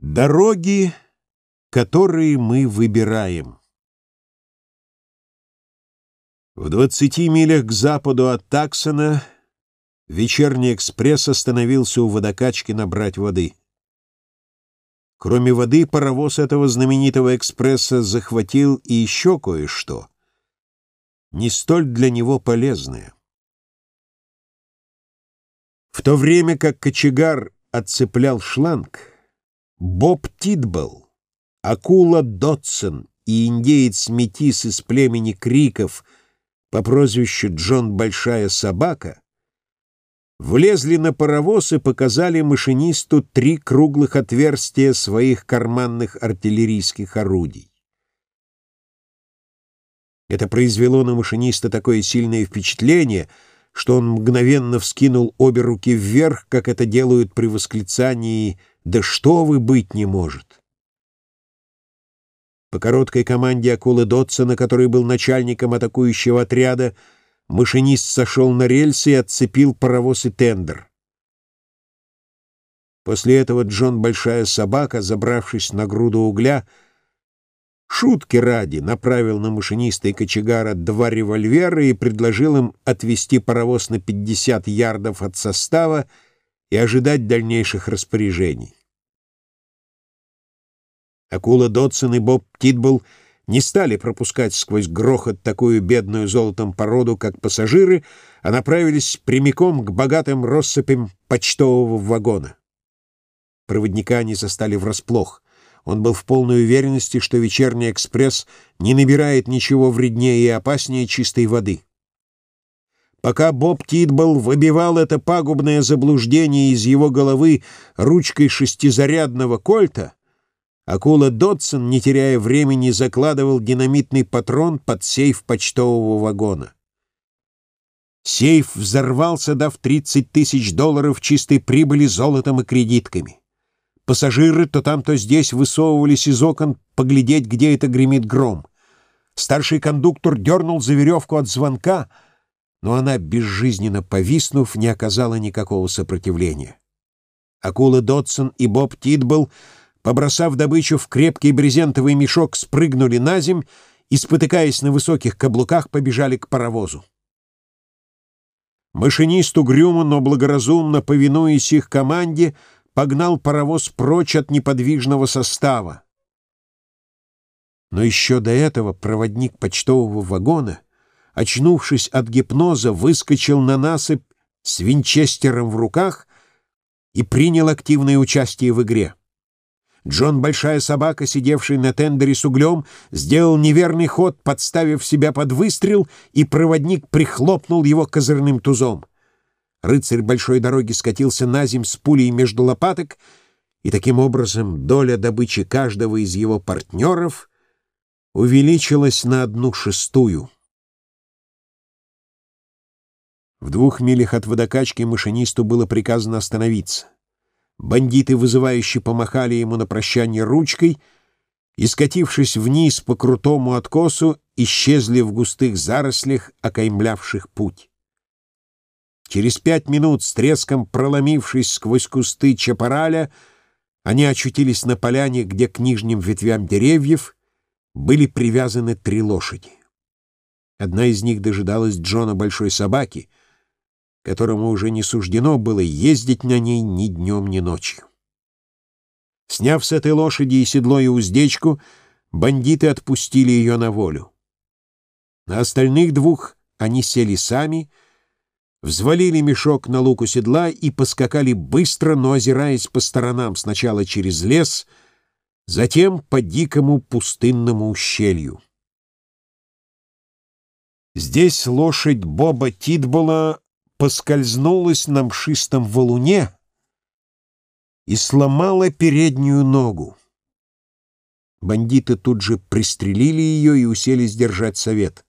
Дороги, которые мы выбираем. В двадцати милях к западу от Таксона вечерний экспресс остановился у водокачки набрать воды. Кроме воды, паровоз этого знаменитого экспресса захватил и еще кое-что, не столь для него полезное. В то время как кочегар отцеплял шланг, Боб Титбелл, акула Дотсон и индеец-метис из племени Криков по прозвищу Джон Большая Собака влезли на паровоз и показали машинисту три круглых отверстия своих карманных артиллерийских орудий. Это произвело на машиниста такое сильное впечатление, что он мгновенно вскинул обе руки вверх, как это делают при восклицании да что вы быть не может. По короткой команде акулы Дотсона, который был начальником атакующего отряда, машинист сошел на рельсы и отцепил паровоз и тендер. После этого Джон Большая Собака, забравшись на груду угля, шутки ради направил на машиниста и кочегара два револьвера и предложил им отвести паровоз на 50 ярдов от состава и ожидать дальнейших распоряжений. Акула Додсон и Боб Титбл не стали пропускать сквозь грохот такую бедную золотом породу, как пассажиры, а направились прямиком к богатым россыпям почтового вагона. Проводника они застали врасплох. Он был в полной уверенности, что вечерний экспресс не набирает ничего вреднее и опаснее чистой воды. Пока Боб Титбл выбивал это пагубное заблуждение из его головы ручкой шестизарядного кольта, Акула Додсон, не теряя времени, закладывал динамитный патрон под сейф почтового вагона. Сейф взорвался, дав 30 тысяч долларов чистой прибыли золотом и кредитками. Пассажиры то там, то здесь высовывались из окон поглядеть, где это гремит гром. Старший кондуктор дернул за веревку от звонка, но она, безжизненно повиснув, не оказала никакого сопротивления. Акула Додсон и Боб Титбл побросав добычу в крепкий брезентовый мешок, спрыгнули на земь и, спотыкаясь на высоких каблуках, побежали к паровозу. Машинист угрюмо, но благоразумно, повинуясь их команде, погнал паровоз прочь от неподвижного состава. Но еще до этого проводник почтового вагона, очнувшись от гипноза, выскочил на насыпь с винчестером в руках и принял активное участие в игре. Джон Большая Собака, сидевший на тендере с углем, сделал неверный ход, подставив себя под выстрел, и проводник прихлопнул его козырным тузом. Рыцарь большой дороги скатился на земь с пулей между лопаток, и таким образом доля добычи каждого из его партнеров увеличилась на одну шестую. В двух милях от водокачки машинисту было приказано остановиться. Бандиты вызывающе помахали ему на прощание ручкой и, скатившись вниз по крутому откосу, исчезли в густых зарослях, окаймлявших путь. Через пять минут, с треском проломившись сквозь кусты чапараля, они очутились на поляне, где к нижним ветвям деревьев были привязаны три лошади. Одна из них дожидалась Джона Большой Собаки, которому уже не суждено было ездить на ней ни днем, ни ночью. Сняв с этой лошади и седло, и уздечку, бандиты отпустили ее на волю. На остальных двух они сели сами, взвалили мешок на луку седла и поскакали быстро, но озираясь по сторонам, сначала через лес, затем по дикому пустынному ущелью. Здесь лошадь Боба Титбола поскользнулась на мшистом валуне и сломала переднюю ногу. Бандиты тут же пристрелили ее и уселись держать совет.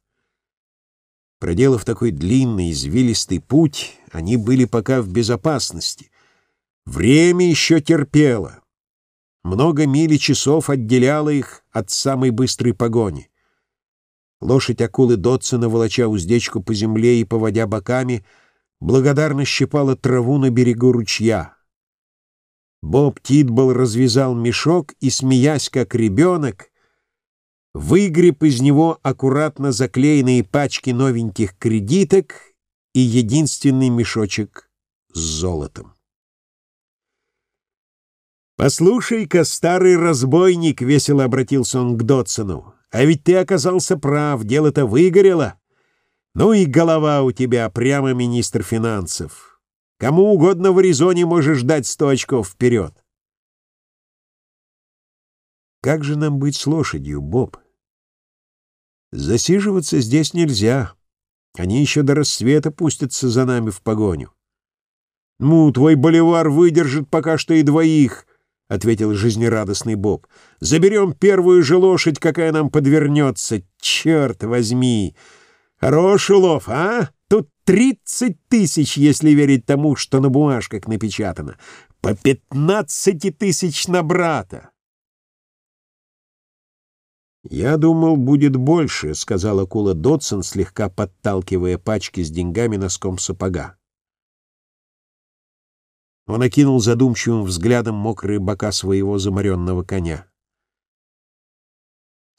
Проделав такой длинный, извилистый путь, они были пока в безопасности. Время еще терпело. Много миль и часов отделяло их от самой быстрой погони. Лошадь акулы Дотсона, волоча уздечку по земле и поводя боками, — благодарно щипала траву на берегу ручья. Боб Титбол развязал мешок и, смеясь как ребенок, выгреб из него аккуратно заклеенные пачки новеньких кредиток и единственный мешочек с золотом. «Послушай-ка, старый разбойник!» — весело обратился он к Дотсону. «А ведь ты оказался прав, дело-то выгорело. Ну и голова у тебя, прямо министр финансов. Кому угодно в Аризоне можешь дать сто очков вперед». «Как же нам быть с лошадью, Боб?» «Засиживаться здесь нельзя. Они еще до рассвета пустятся за нами в погоню». «Ну, твой боливар выдержит пока что и двоих», — ответил жизнерадостный Боб. «Заберем первую же лошадь, какая нам подвернется. Черт возьми! Хороший улов, а? Тут тридцать тысяч, если верить тому, что на бумажках напечатано. По пятнадцати тысяч на брата!» «Я думал, будет больше», — сказала Кула Дотсон, слегка подталкивая пачки с деньгами носком сапога. Он окинул задумчивым взглядом мокрые бока своего заморенного коня.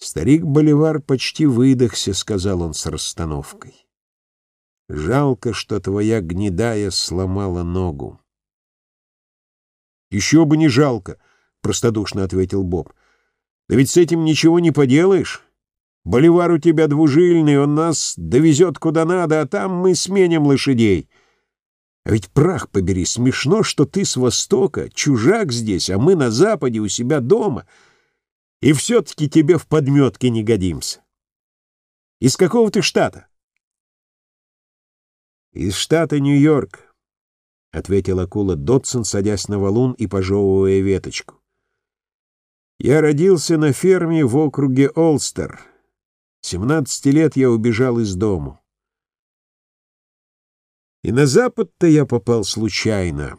«Старик Боливар почти выдохся», — сказал он с расстановкой. «Жалко, что твоя гнедая сломала ногу». «Еще бы не жалко», — простодушно ответил Боб. «Да ведь с этим ничего не поделаешь. Боливар у тебя двужильный, он нас довезет куда надо, а там мы сменим лошадей». А ведь прах побери, смешно, что ты с Востока, чужак здесь, а мы на Западе у себя дома, и все-таки тебе в подметке не годимся. Из какого ты штата? Из штата Нью-Йорк, — ответил акула Дотсон, садясь на валун и пожевывая веточку. Я родился на ферме в округе Олстер. Семнадцати лет я убежал из дому. И на запад-то я попал случайно.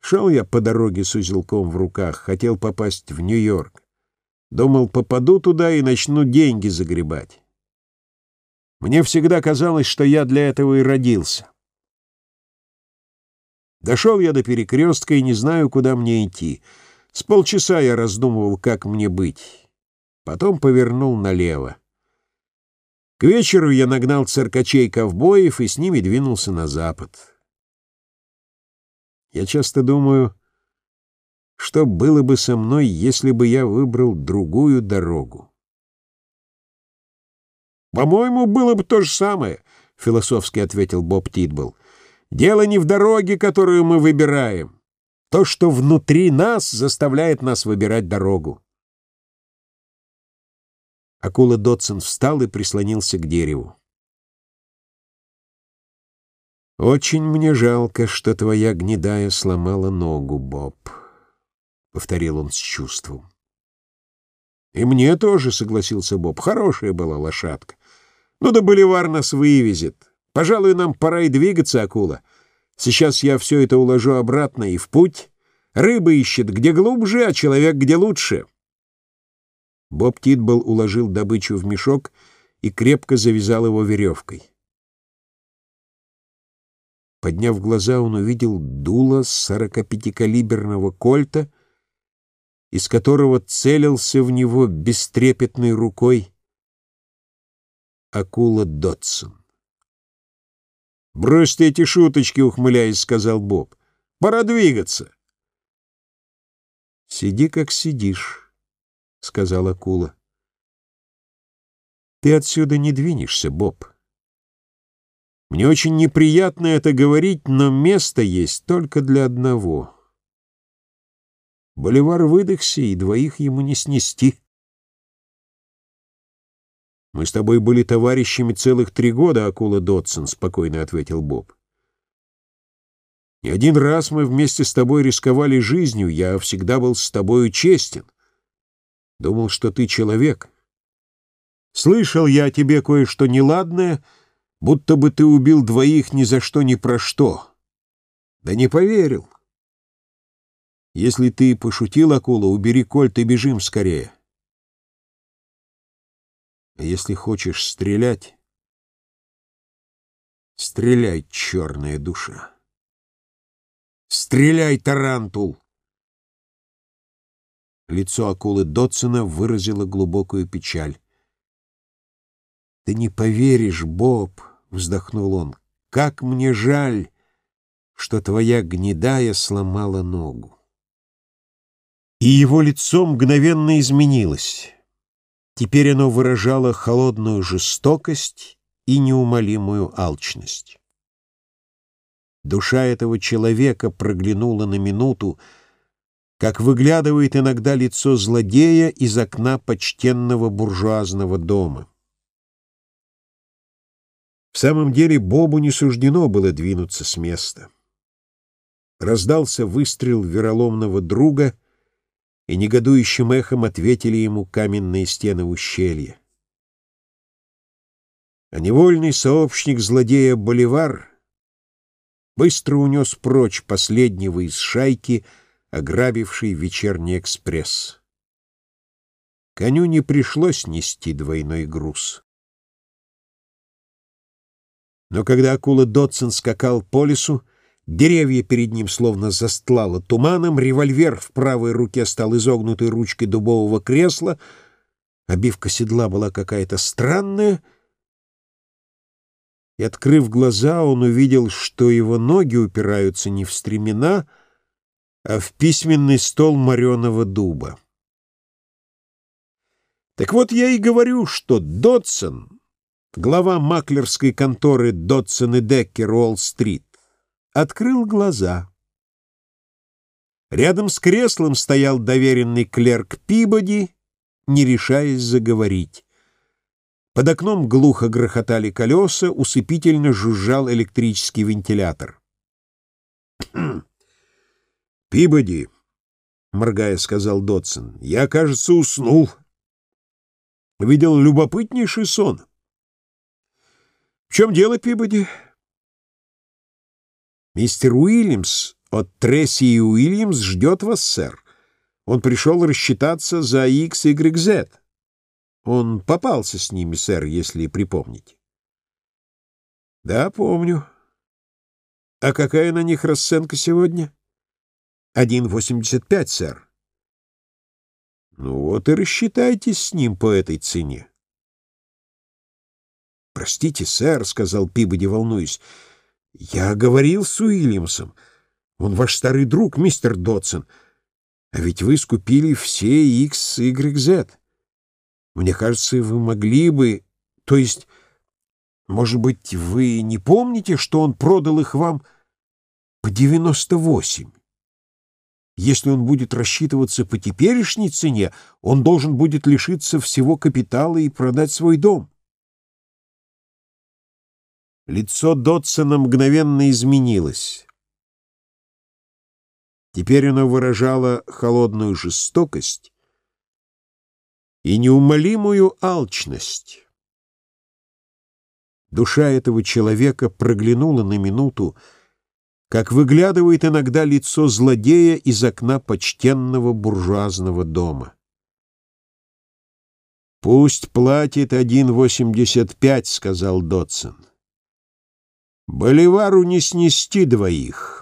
Шел я по дороге с узелком в руках, хотел попасть в Нью-Йорк. Думал, попаду туда и начну деньги загребать. Мне всегда казалось, что я для этого и родился. Дошел я до перекрестка и не знаю, куда мне идти. С полчаса я раздумывал, как мне быть. Потом повернул налево. К вечеру я нагнал циркачей-ковбоев и с ними двинулся на запад. Я часто думаю, что было бы со мной, если бы я выбрал другую дорогу. «По-моему, было бы то же самое», — философски ответил Боб Титбл. «Дело не в дороге, которую мы выбираем. То, что внутри нас, заставляет нас выбирать дорогу». Акула Дотсон встал и прислонился к дереву. «Очень мне жалко, что твоя гнедая сломала ногу, Боб», — повторил он с чувством. «И мне тоже», — согласился Боб. «Хорошая была лошадка. Ну да боливар нас вывезет. Пожалуй, нам пора и двигаться, акула. Сейчас я все это уложу обратно и в путь. Рыба ищет где глубже, а человек где лучше». Боб Титбол уложил добычу в мешок и крепко завязал его веревкой. Подняв глаза, он увидел дуло 45-калиберного кольта, из которого целился в него бестрепетной рукой акула Дотсон. «Брось ты эти шуточки», — ухмыляясь, сказал Боб. «Пора двигаться». «Сиди, как сидишь». — сказала акула. «Ты отсюда не двинешься, Боб. Мне очень неприятно это говорить, но место есть только для одного. Боливар выдохся, и двоих ему не снести». «Мы с тобой были товарищами целых три года, акула Дотсон», — спокойно ответил Боб. «Не один раз мы вместе с тобой рисковали жизнью, я всегда был с тобою честен». Думал, что ты человек. Слышал я о тебе кое-что неладное, будто бы ты убил двоих ни за что ни про что. Да не поверил. Если ты пошутил, акула, убери кольт и бежим скорее. А если хочешь стрелять, стреляй, черная душа. Стреляй, тарантул! Лицо акулы Дотсона выразило глубокую печаль. «Ты не поверишь, Боб!» — вздохнул он. «Как мне жаль, что твоя гнедая сломала ногу!» И его лицо мгновенно изменилось. Теперь оно выражало холодную жестокость и неумолимую алчность. Душа этого человека проглянула на минуту, как выглядывает иногда лицо злодея из окна почтенного буржуазного дома. В самом деле Бобу не суждено было двинуться с места. Раздался выстрел вероломного друга, и негодующим эхом ответили ему каменные стены ущелья. А невольный сообщник злодея Боливар быстро унес прочь последнего из шайки — ограбивший вечерний экспресс. Коню не пришлось нести двойной груз. Но когда акула Дотсон скакал по лесу, деревья перед ним словно застлало туманом, револьвер в правой руке стал изогнутой ручкой дубового кресла, обивка седла была какая-то странная, и, открыв глаза, он увидел, что его ноги упираются не в стремена, а в письменный стол мореного дуба. Так вот я и говорю, что Дотсон, глава маклерской конторы Дотсон и Деккер Уолл-стрит, открыл глаза. Рядом с креслом стоял доверенный клерк Пибоди, не решаясь заговорить. Под окном глухо грохотали колеса, усыпительно жужжал электрический вентилятор. «Пибоди», — моргая сказал Дотсон, — «я, кажется, уснул. Видел любопытнейший сон». «В чем дело, Пибоди?» «Мистер Уильямс от Тресси и Уильямс ждет вас, сэр. Он пришел рассчитаться за XYZ. Он попался с ними, сэр, если припомните». «Да, помню. А какая на них расценка сегодня?» Один восемьдесят пять, сэр. Ну вот и рассчитайтесь с ним по этой цене. Простите, сэр, — сказал Пибоди, волнуясь, — я говорил с Уильямсом. Он ваш старый друг, мистер Дотсон. А ведь вы скупили все X, Y, Z. Мне кажется, вы могли бы... То есть, может быть, вы не помните, что он продал их вам по девяносто восемь? Если он будет рассчитываться по теперешней цене, он должен будет лишиться всего капитала и продать свой дом. Лицо Дотсона мгновенно изменилось. Теперь оно выражало холодную жестокость и неумолимую алчность. Душа этого человека проглянула на минуту, как выглядывает иногда лицо злодея из окна почтенного буржуазного дома. «Пусть платит 1,85», — сказал Дотсон. «Боливару не снести двоих».